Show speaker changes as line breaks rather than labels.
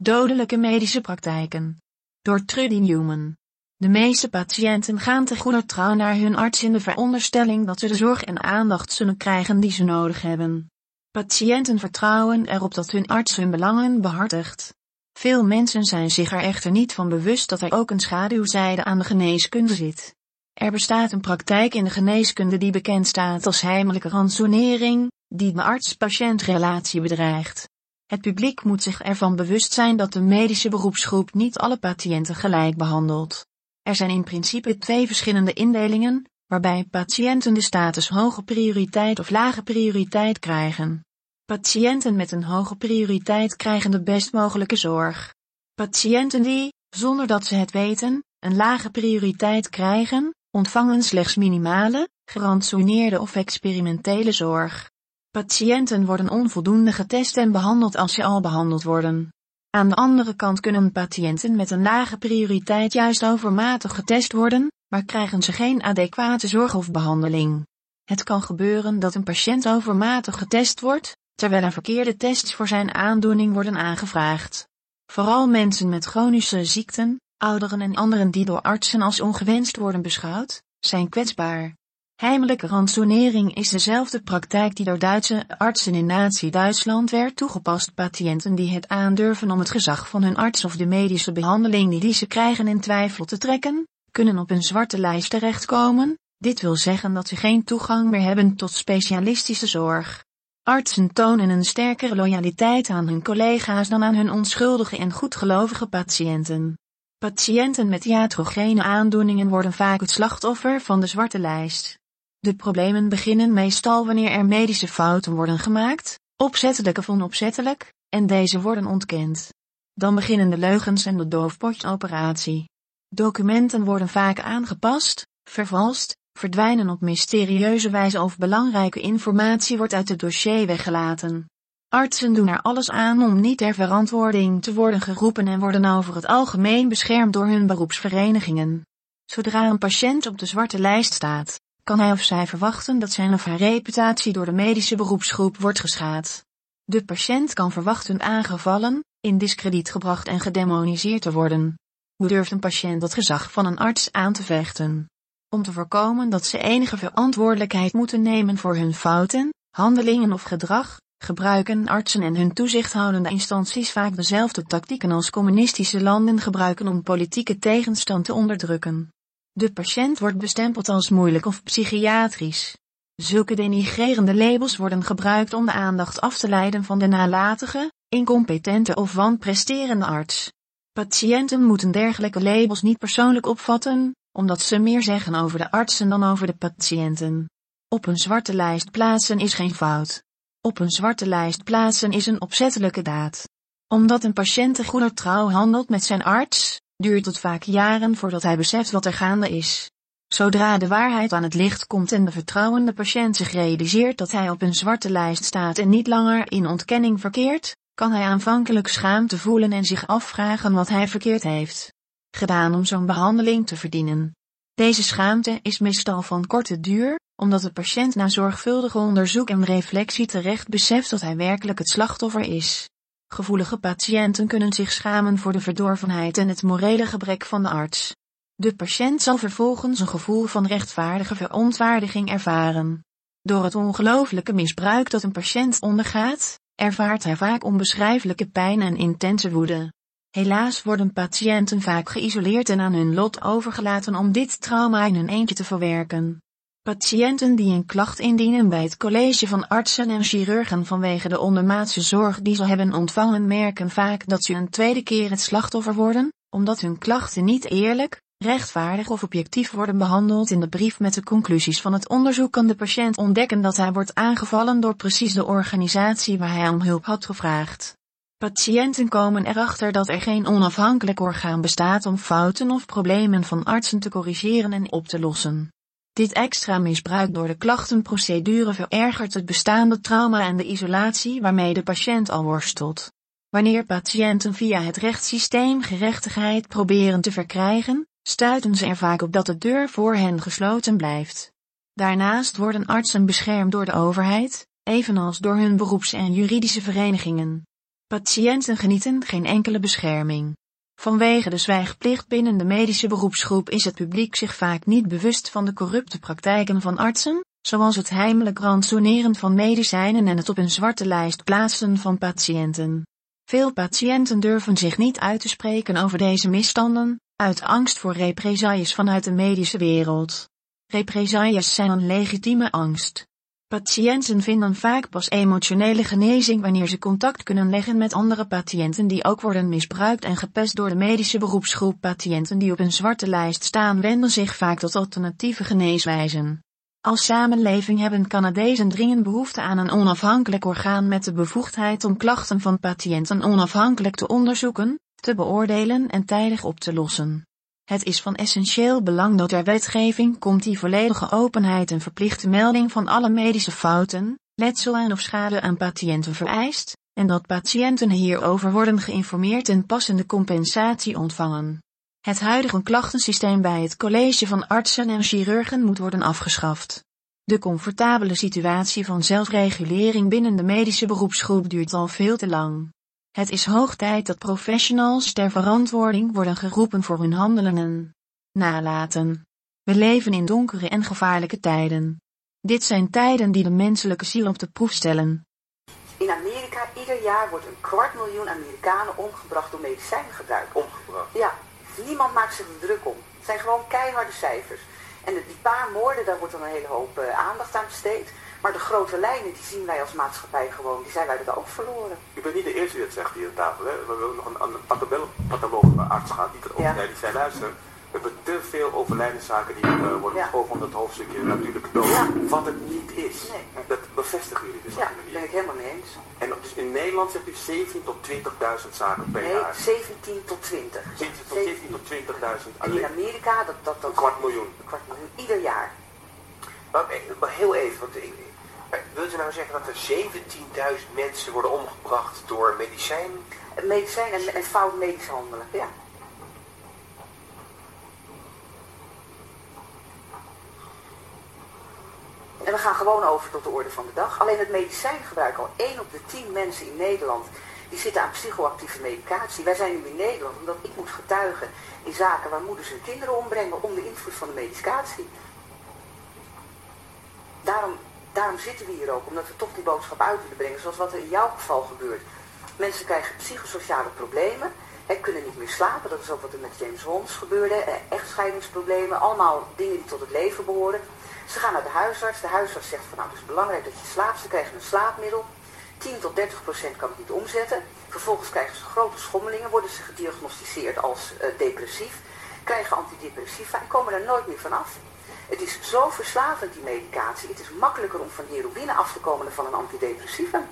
Dodelijke medische praktijken. Door Trudy Newman. De meeste patiënten gaan te goeder trouw naar hun arts in de veronderstelling dat ze de zorg en aandacht zullen krijgen die ze nodig hebben. Patiënten vertrouwen erop dat hun arts hun belangen behartigt. Veel mensen zijn zich er echter niet van bewust dat er ook een schaduwzijde aan de geneeskunde zit. Er bestaat een praktijk in de geneeskunde die bekend staat als heimelijke ransonering, die de arts-patiëntrelatie bedreigt. Het publiek moet zich ervan bewust zijn dat de medische beroepsgroep niet alle patiënten gelijk behandelt. Er zijn in principe twee verschillende indelingen, waarbij patiënten de status hoge prioriteit of lage prioriteit krijgen. Patiënten met een hoge prioriteit krijgen de best mogelijke zorg. Patiënten die, zonder dat ze het weten, een lage prioriteit krijgen, ontvangen slechts minimale, gerantsoeneerde of experimentele zorg. Patiënten worden onvoldoende getest en behandeld als ze al behandeld worden. Aan de andere kant kunnen patiënten met een lage prioriteit juist overmatig getest worden, maar krijgen ze geen adequate zorg of behandeling. Het kan gebeuren dat een patiënt overmatig getest wordt, terwijl er verkeerde tests voor zijn aandoening worden aangevraagd. Vooral mensen met chronische ziekten, ouderen en anderen die door artsen als ongewenst worden beschouwd, zijn kwetsbaar. Heimelijke ransonering is dezelfde praktijk die door Duitse artsen in Nazi-Duitsland werd toegepast. Patiënten die het aandurven om het gezag van hun arts of de medische behandeling die ze krijgen in twijfel te trekken, kunnen op een zwarte lijst terechtkomen. Dit wil zeggen dat ze geen toegang meer hebben tot specialistische zorg. Artsen tonen een sterkere loyaliteit aan hun collega's dan aan hun onschuldige en goedgelovige patiënten. Patiënten met iatrogene aandoeningen worden vaak het slachtoffer van de zwarte lijst. De problemen beginnen meestal wanneer er medische fouten worden gemaakt, opzettelijk of onopzettelijk, en deze worden ontkend. Dan beginnen de leugens en de doofpotoperatie. Documenten worden vaak aangepast, vervalst, verdwijnen op mysterieuze wijze of belangrijke informatie wordt uit het dossier weggelaten. Artsen doen er alles aan om niet ter verantwoording te worden geroepen en worden over het algemeen beschermd door hun beroepsverenigingen. Zodra een patiënt op de zwarte lijst staat, kan hij of zij verwachten dat zijn of haar reputatie door de medische beroepsgroep wordt geschaad. De patiënt kan verwachten aangevallen, in discrediet gebracht en gedemoniseerd te worden. Hoe durft een patiënt het gezag van een arts aan te vechten? Om te voorkomen dat ze enige verantwoordelijkheid moeten nemen voor hun fouten, handelingen of gedrag, gebruiken artsen en hun toezichthoudende instanties vaak dezelfde tactieken als communistische landen gebruiken om politieke tegenstand te onderdrukken. De patiënt wordt bestempeld als moeilijk of psychiatrisch. Zulke denigrerende labels worden gebruikt om de aandacht af te leiden van de nalatige, incompetente of wanpresterende arts. Patiënten moeten dergelijke labels niet persoonlijk opvatten, omdat ze meer zeggen over de artsen dan over de patiënten. Op een zwarte lijst plaatsen is geen fout. Op een zwarte lijst plaatsen is een opzettelijke daad. Omdat een patiënt goeder trouw handelt met zijn arts, duurt het vaak jaren voordat hij beseft wat er gaande is. Zodra de waarheid aan het licht komt en de vertrouwende patiënt zich realiseert dat hij op een zwarte lijst staat en niet langer in ontkenning verkeert, kan hij aanvankelijk schaamte voelen en zich afvragen wat hij verkeerd heeft gedaan om zo'n behandeling te verdienen. Deze schaamte is meestal van korte duur, omdat de patiënt na zorgvuldig onderzoek en reflectie terecht beseft dat hij werkelijk het slachtoffer is. Gevoelige patiënten kunnen zich schamen voor de verdorvenheid en het morele gebrek van de arts. De patiënt zal vervolgens een gevoel van rechtvaardige verontwaardiging ervaren. Door het ongelooflijke misbruik dat een patiënt ondergaat, ervaart hij vaak onbeschrijfelijke pijn en intense woede. Helaas worden patiënten vaak geïsoleerd en aan hun lot overgelaten om dit trauma in hun eentje te verwerken. Patiënten die een klacht indienen bij het college van artsen en chirurgen vanwege de ondermaatse zorg die ze hebben ontvangen merken vaak dat ze een tweede keer het slachtoffer worden, omdat hun klachten niet eerlijk, rechtvaardig of objectief worden behandeld in de brief met de conclusies van het onderzoek kan de patiënt ontdekken dat hij wordt aangevallen door precies de organisatie waar hij om hulp had gevraagd. Patiënten komen erachter dat er geen onafhankelijk orgaan bestaat om fouten of problemen van artsen te corrigeren en op te lossen. Dit extra misbruik door de klachtenprocedure verergert het bestaande trauma en de isolatie waarmee de patiënt al worstelt. Wanneer patiënten via het rechtssysteem gerechtigheid proberen te verkrijgen, stuiten ze er vaak op dat de deur voor hen gesloten blijft. Daarnaast worden artsen beschermd door de overheid, evenals door hun beroeps- en juridische verenigingen. Patiënten genieten geen enkele bescherming. Vanwege de zwijgplicht binnen de medische beroepsgroep is het publiek zich vaak niet bewust van de corrupte praktijken van artsen, zoals het heimelijk ransoneren van medicijnen en het op een zwarte lijst plaatsen van patiënten. Veel patiënten durven zich niet uit te spreken over deze misstanden, uit angst voor represailles vanuit de medische wereld. Represailles zijn een legitieme angst. Patiënten vinden vaak pas emotionele genezing wanneer ze contact kunnen leggen met andere patiënten die ook worden misbruikt en gepest door de medische beroepsgroep. Patiënten die op een zwarte lijst staan wenden zich vaak tot alternatieve geneeswijzen. Als samenleving hebben Canadezen dringend behoefte aan een onafhankelijk orgaan met de bevoegdheid om klachten van patiënten onafhankelijk te onderzoeken, te beoordelen en tijdig op te lossen. Het is van essentieel belang dat er wetgeving komt die volledige openheid en verplichte melding van alle medische fouten, letsel en of schade aan patiënten vereist, en dat patiënten hierover worden geïnformeerd en passende compensatie ontvangen. Het huidige klachtensysteem bij het College van Artsen en Chirurgen moet worden afgeschaft. De comfortabele situatie van zelfregulering binnen de medische beroepsgroep duurt al veel te lang. Het is hoog tijd dat professionals ter verantwoording worden geroepen voor hun handelen en nalaten. We leven in donkere en gevaarlijke tijden. Dit zijn tijden die de menselijke ziel op de proef stellen.
In Amerika ieder jaar wordt een kwart miljoen Amerikanen omgebracht door medicijngebruik.
Omgebracht?
Ja, niemand maakt zich er druk om. Het zijn gewoon keiharde cijfers. En die paar moorden, daar wordt dan een hele hoop uh, aandacht aan besteed. Maar de grote lijnen, die zien wij als maatschappij gewoon, die zijn wij dat ook verloren.
U bent niet de eerste die het zegt hier aan tafel. Hè? We hebben nog een, een arts gehad die ook ja. die zei, luister, we hebben te veel overlijdenszaken die uh, worden ja. geschoven het hoofdstukje natuurlijke dood. Ja. Wat het niet is. Nee. Dat bevestigen jullie dus.
Ja, daar ben ik helemaal mee eens.
En dus in Nederland zegt u 17 tot 20.000 zaken per
nee,
jaar?
17 tot 20.
17 tot 17 tot 20.000.
En in Amerika, dat, dat, dat...
Een kwart miljoen.
Een kwart miljoen, ieder jaar.
Maar, maar heel even, want ik, Wilt u nou zeggen dat er 17.000 mensen worden omgebracht door medicijn?
Medicijn en, en fout medisch handelen, ja. En we gaan gewoon over tot de orde van de dag. Alleen het medicijngebruik, al 1 op de 10 mensen in Nederland, die zitten aan psychoactieve medicatie. Wij zijn nu in Nederland omdat ik moet getuigen in zaken waar moeders hun kinderen ombrengen onder invloed van de medicatie. Daarom daarom zitten we hier ook, omdat we toch die boodschap uit willen brengen, zoals wat er in jouw geval gebeurt. Mensen krijgen psychosociale problemen, hè, kunnen niet meer slapen, dat is ook wat er met James Holmes gebeurde, echtscheidingsproblemen, allemaal dingen die tot het leven behoren. Ze gaan naar de huisarts, de huisarts zegt van nou het is belangrijk dat je slaapt, ze krijgen een slaapmiddel, 10 tot 30 procent kan het niet omzetten. Vervolgens krijgen ze grote schommelingen, worden ze gediagnosticeerd als uh, depressief, krijgen antidepressiva en komen er nooit meer vanaf. Het is zo verslavend, die medicatie. Het is makkelijker om van heroïne af te komen dan van een antidepressiva.